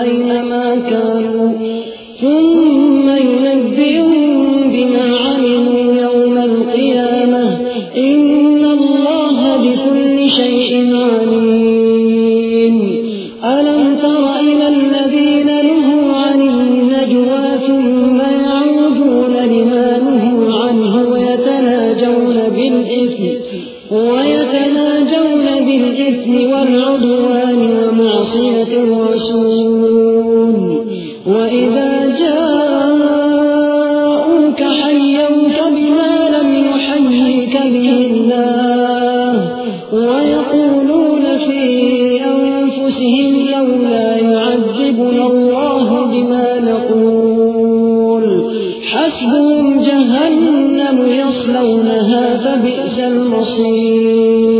أينما كانوا. ثم ينبئهم بما عملوا يوم القيامة. إن الله بكل شيء عليم. بالإثم والعدوان ومعصية الرسول. وإذا جاءوك حيوك بما لم يحييك به الله ويقولون في أنفسهم لولا يعذبنا الله بما نقول. حسبهم جهنم يصلونها فبئس المصير.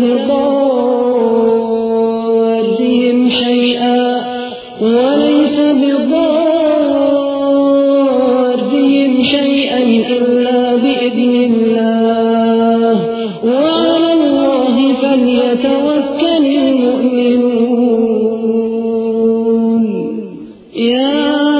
وليس بضارهم شيئا وليس بضارهم شيئا إلا بإذن الله. وعلى الله فليتوكل المؤمنون. يا